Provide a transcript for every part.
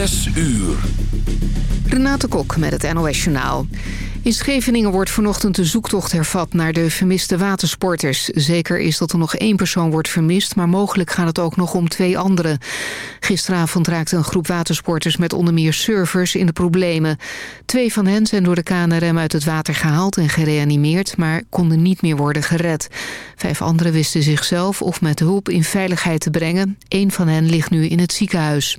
Zes uur. Renate Kok met het NOS Journaal. In Scheveningen wordt vanochtend de zoektocht hervat naar de vermiste watersporters. Zeker is dat er nog één persoon wordt vermist, maar mogelijk gaat het ook nog om twee anderen. Gisteravond raakte een groep watersporters met onder meer surfers in de problemen. Twee van hen zijn door de KNRM uit het water gehaald en gereanimeerd, maar konden niet meer worden gered. Vijf anderen wisten zichzelf of met hulp in veiligheid te brengen. Eén van hen ligt nu in het ziekenhuis.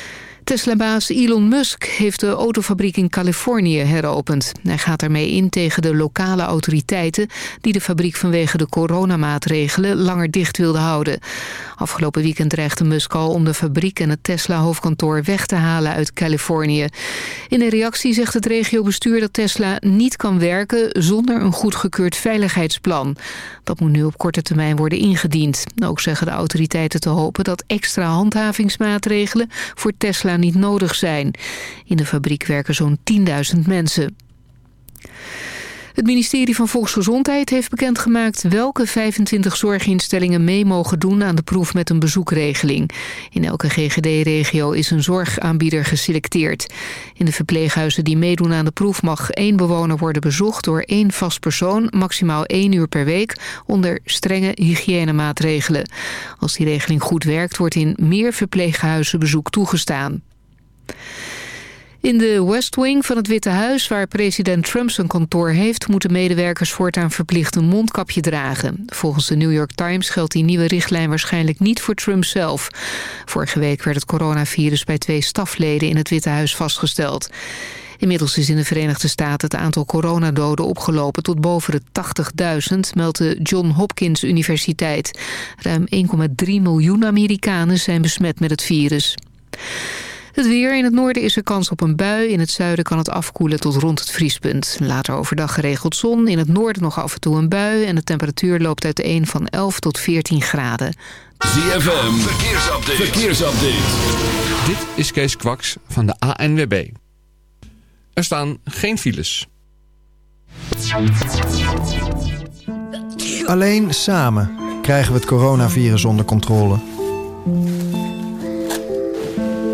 Tesla-baas Elon Musk heeft de autofabriek in Californië heropend. Hij gaat ermee in tegen de lokale autoriteiten... die de fabriek vanwege de coronamaatregelen langer dicht wilden houden. Afgelopen weekend dreigde Musk al om de fabriek en het Tesla-hoofdkantoor weg te halen uit Californië. In een reactie zegt het regiobestuur dat Tesla niet kan werken... zonder een goedgekeurd veiligheidsplan. Dat moet nu op korte termijn worden ingediend. Ook zeggen de autoriteiten te hopen dat extra handhavingsmaatregelen voor Tesla niet nodig zijn. In de fabriek werken zo'n 10.000 mensen. Het ministerie van Volksgezondheid heeft bekendgemaakt welke 25 zorginstellingen mee mogen doen aan de proef met een bezoekregeling. In elke GGD-regio is een zorgaanbieder geselecteerd. In de verpleeghuizen die meedoen aan de proef mag één bewoner worden bezocht door één vast persoon, maximaal één uur per week, onder strenge hygiënemaatregelen. Als die regeling goed werkt, wordt in meer verpleeghuizen bezoek toegestaan. In de West Wing van het Witte Huis, waar president Trump zijn kantoor heeft... moeten medewerkers voortaan verplicht een mondkapje dragen. Volgens de New York Times geldt die nieuwe richtlijn waarschijnlijk niet voor Trump zelf. Vorige week werd het coronavirus bij twee stafleden in het Witte Huis vastgesteld. Inmiddels is in de Verenigde Staten het aantal coronadoden opgelopen tot boven de 80.000, meldt de John Hopkins Universiteit. Ruim 1,3 miljoen Amerikanen zijn besmet met het virus. Het weer. In het noorden is er kans op een bui. In het zuiden kan het afkoelen tot rond het vriespunt. Later overdag geregeld zon. In het noorden nog af en toe een bui. En de temperatuur loopt uiteen van 11 tot 14 graden. ZFM. Verkeersupdate. Verkeersupdate. Dit is Kees Kwaks van de ANWB. Er staan geen files. Alleen samen krijgen we het coronavirus onder controle.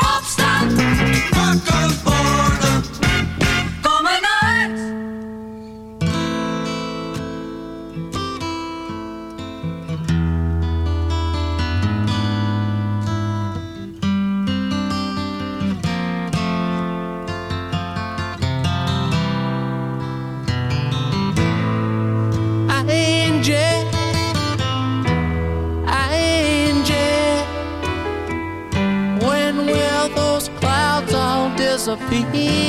Opstaan, disappear?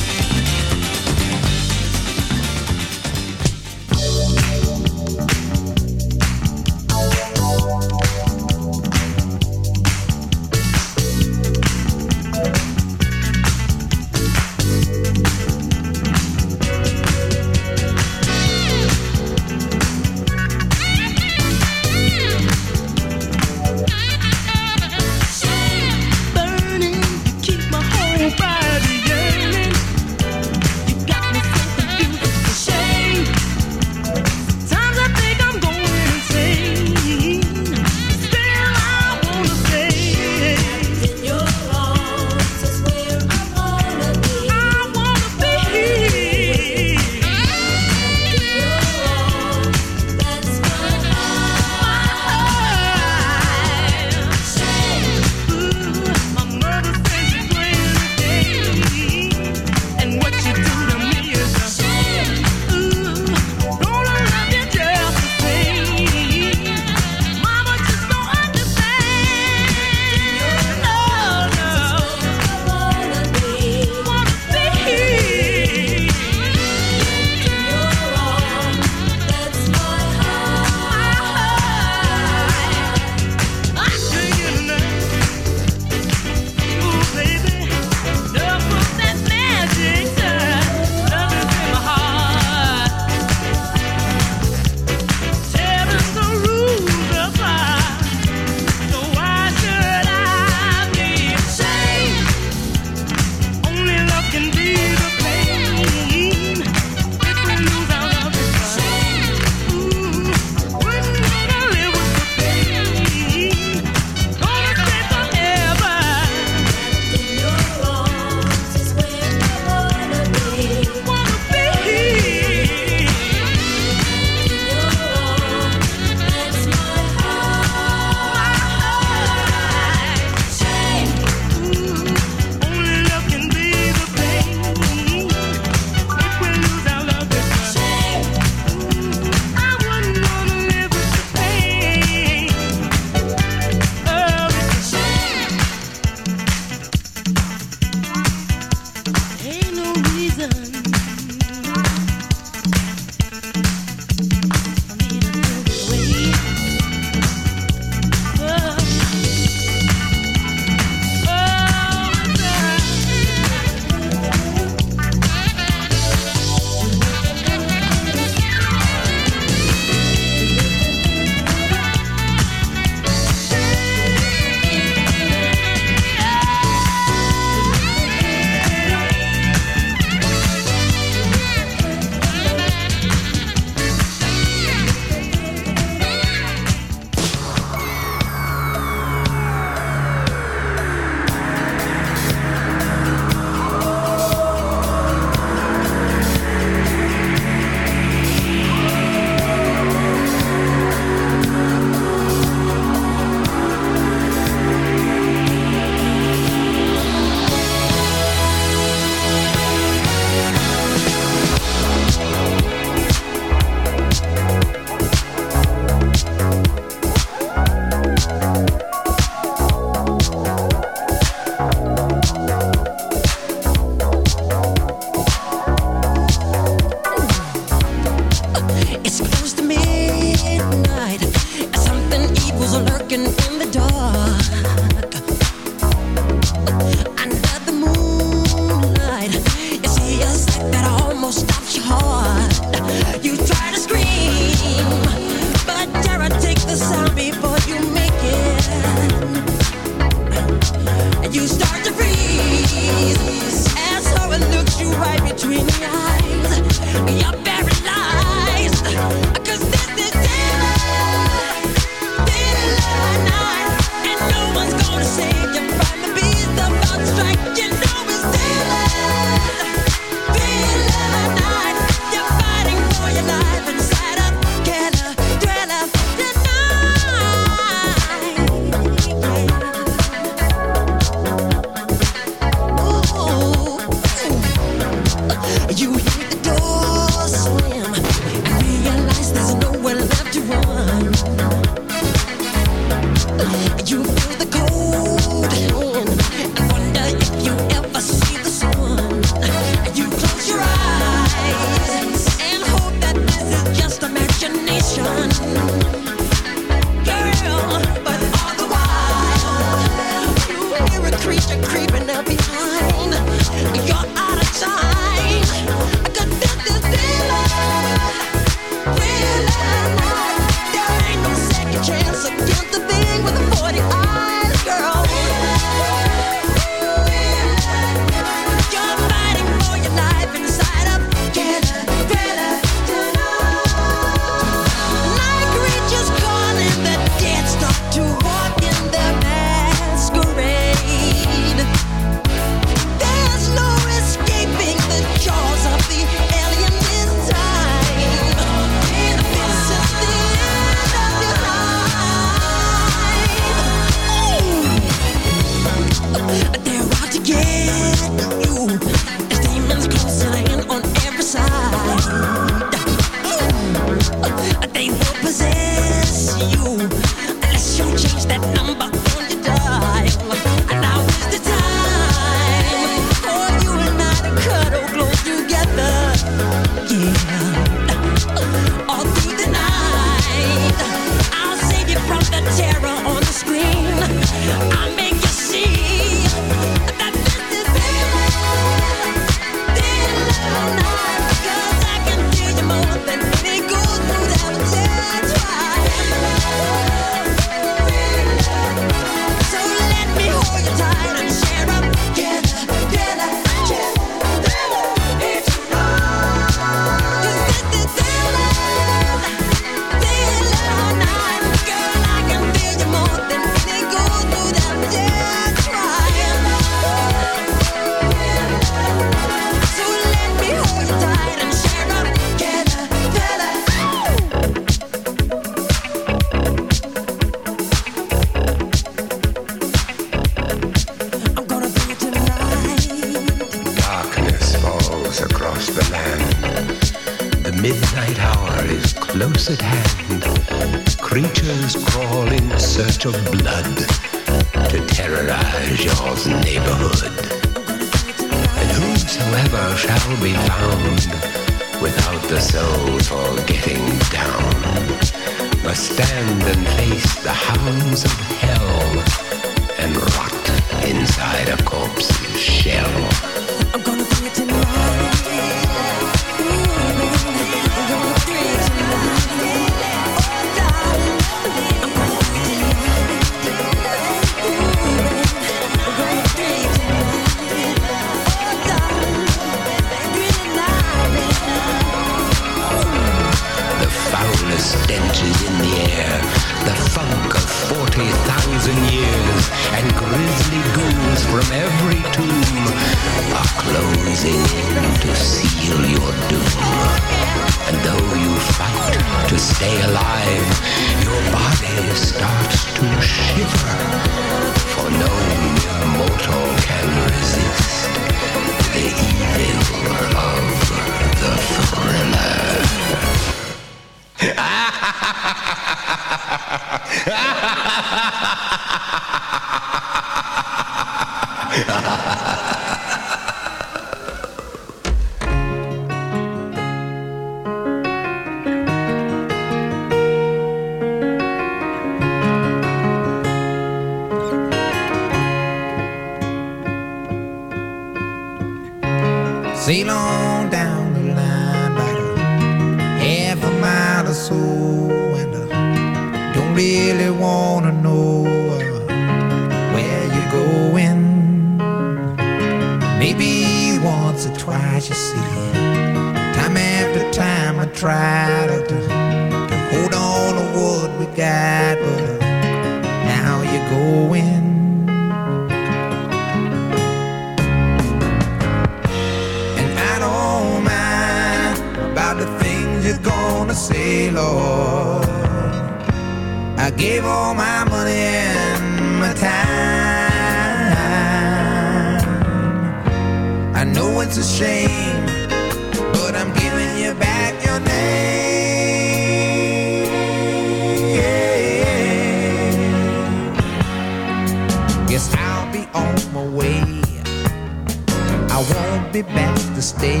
be best to stay.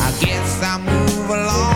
I guess I'll move along.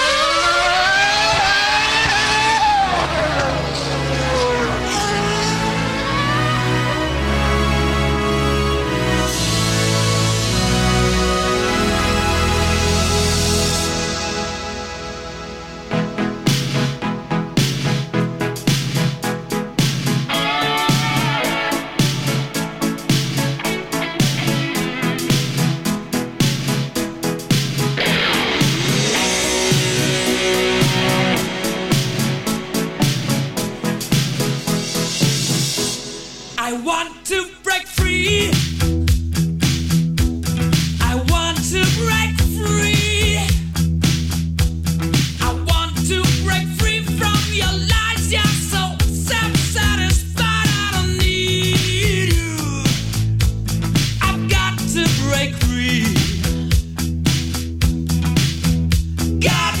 God.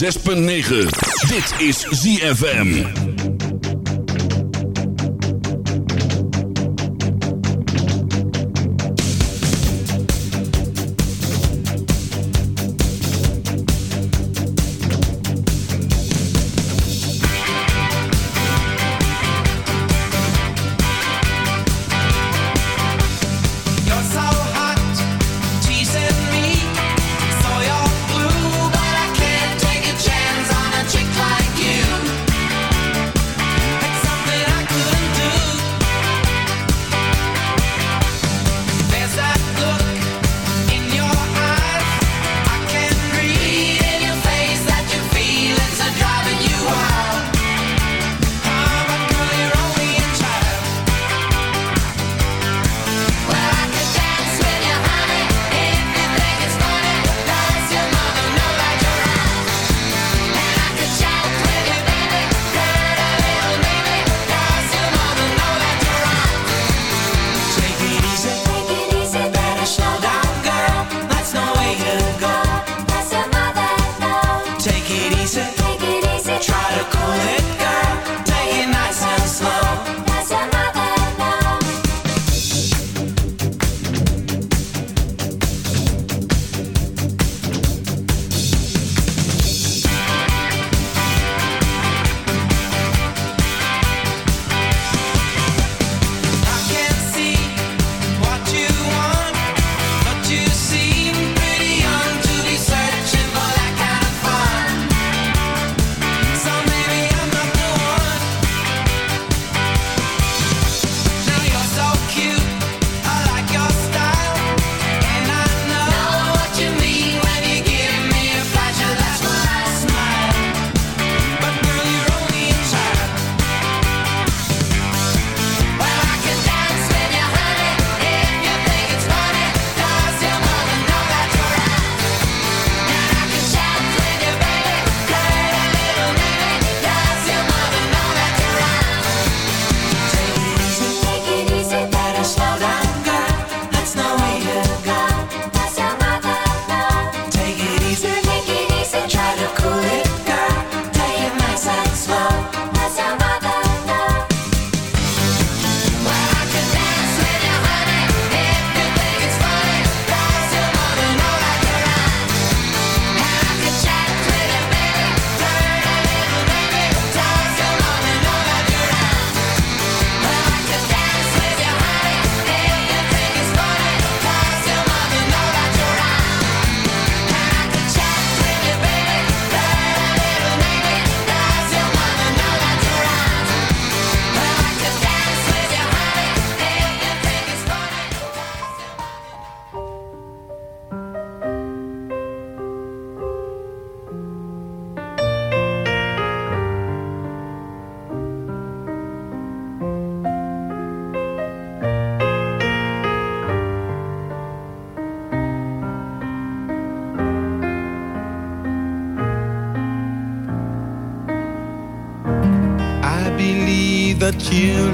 6.9. Dit is ZFM.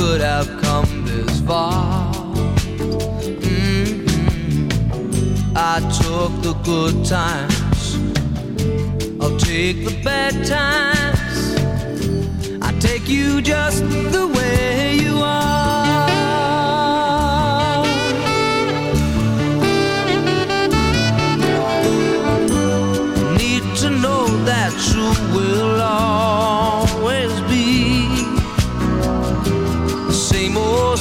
Could have come this far. Mhm. I took the good times, I'll take the bad times. I take you just the way you are. Need to know that you will always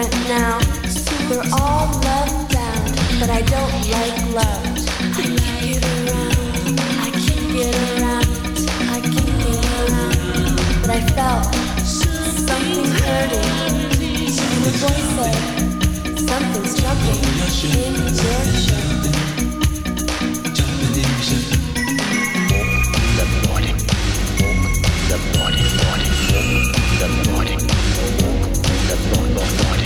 different now. We're all love bound, but I don't like love. I can't get around. I can't get around. I can't get around. But I felt something hurting. And the boy said, something's jumping in your shirt. Jumping in your shirt. The morning, the morning, morning, the morning, the morning, the morning.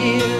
you.